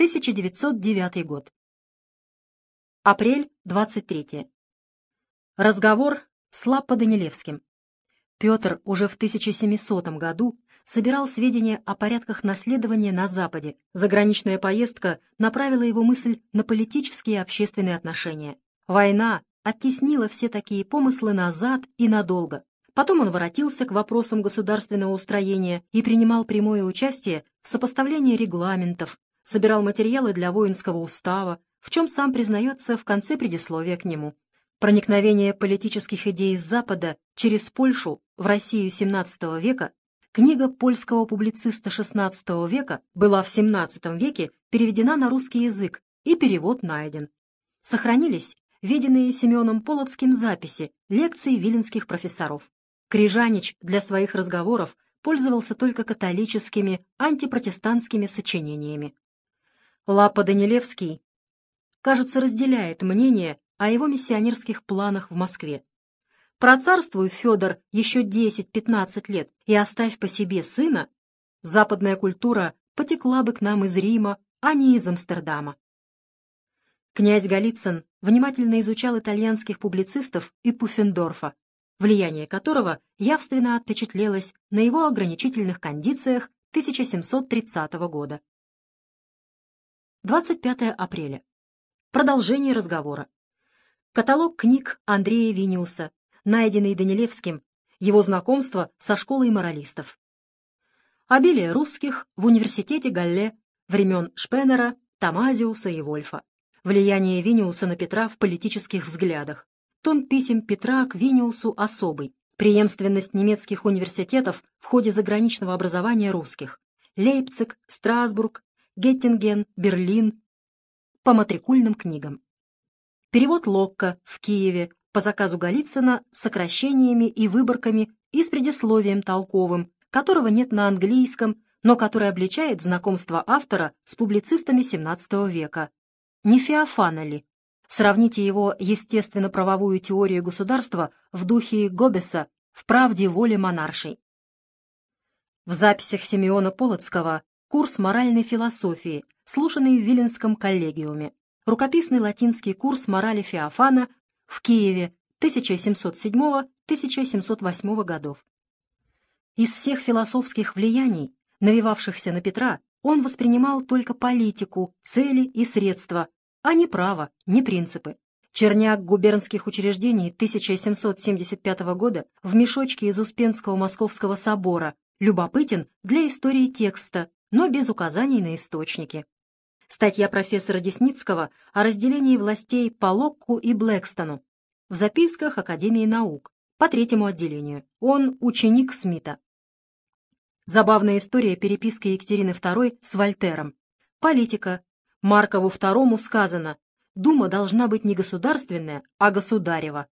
1909 год. Апрель 23. Разговор с Лаппо-Данилевским. Петр уже в 1700 году собирал сведения о порядках наследования на Западе. Заграничная поездка направила его мысль на политические и общественные отношения. Война оттеснила все такие помыслы назад и надолго. Потом он воротился к вопросам государственного устроения и принимал прямое участие в сопоставлении регламентов, собирал материалы для воинского устава, в чем сам признается в конце предисловия к нему. Проникновение политических идей с Запада через Польшу в Россию XVII века, книга польского публициста XVI века была в XVII веке переведена на русский язык и перевод найден. Сохранились виденные Семеном Полоцким записи лекций виленских профессоров. Крижанич для своих разговоров пользовался только католическими антипротестантскими сочинениями. Лапа Данилевский, кажется, разделяет мнение о его миссионерских планах в Москве. Процарствуй, Федор, еще 10-15 лет и оставь по себе сына, западная культура потекла бы к нам из Рима, а не из Амстердама. Князь Голицын внимательно изучал итальянских публицистов и Пуффендорфа, влияние которого явственно отпечатлелось на его ограничительных кондициях 1730 года. 25 апреля. Продолжение разговора. Каталог книг Андрея Виниуса, найденный Данилевским, его знакомство со школой моралистов. Обилие русских в университете Галле времен Шпеннера, Тамазиуса и Вольфа. Влияние Виниуса на Петра в политических взглядах. Тон писем Петра к Виниусу особый. Преемственность немецких университетов в ходе заграничного образования русских. Лейпциг, Страсбург, Геттинген, Берлин по матрикульным книгам. Перевод Локка в Киеве по заказу Голицына с сокращениями и выборками и с предисловием толковым, которого нет на английском, но который обличает знакомство автора с публицистами XVII века. Не Феофана ли? Сравните его естественно-правовую теорию государства в духе Гоббеса в «Правде воле монаршей». В записях Симеона Полоцкого курс моральной философии, слушанный в Виленском коллегиуме, рукописный латинский курс морали Феофана в Киеве 1707-1708 годов. Из всех философских влияний, навивавшихся на Петра, он воспринимал только политику, цели и средства, а не право, не принципы. Черняк губернских учреждений 1775 года в мешочке из Успенского Московского собора любопытен для истории текста, но без указаний на источники. Статья профессора Десницкого о разделении властей по Локку и Блэкстону в записках Академии наук по третьему отделению. Он ученик Смита. Забавная история переписки Екатерины II с Вольтером. Политика. Маркову II сказано, Дума должна быть не государственная, а государева.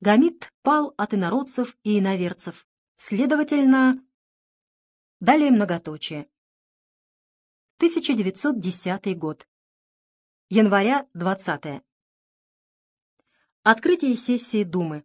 Гамит пал от инородцев и иноверцев. Следовательно, Далее многоточие. 1910 год. Января 20. Открытие сессии Думы.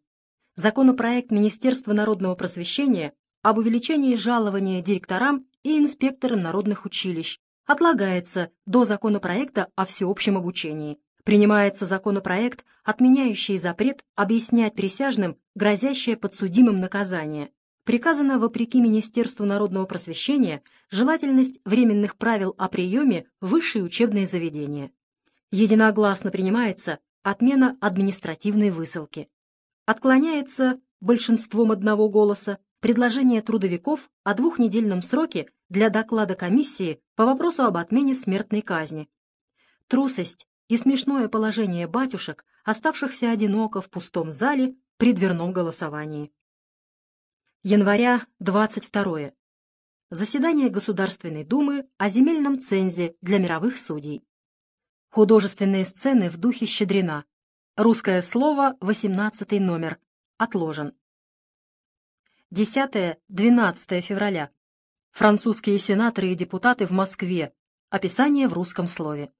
Законопроект Министерства народного просвещения об увеличении жалования директорам и инспекторам народных училищ отлагается до законопроекта о всеобщем обучении. Принимается законопроект, отменяющий запрет объяснять присяжным грозящее подсудимым наказание приказано, вопреки Министерству народного просвещения, желательность временных правил о приеме в высшие учебные заведения. Единогласно принимается отмена административной высылки. Отклоняется большинством одного голоса предложение трудовиков о двухнедельном сроке для доклада комиссии по вопросу об отмене смертной казни. Трусость и смешное положение батюшек, оставшихся одиноко в пустом зале при дверном голосовании. Января 22. Заседание Государственной Думы о земельном цензе для мировых судей. Художественные сцены в духе Щедрина. Русское слово, 18 номер. Отложен. 10-12 февраля. Французские сенаторы и депутаты в Москве. Описание в русском слове.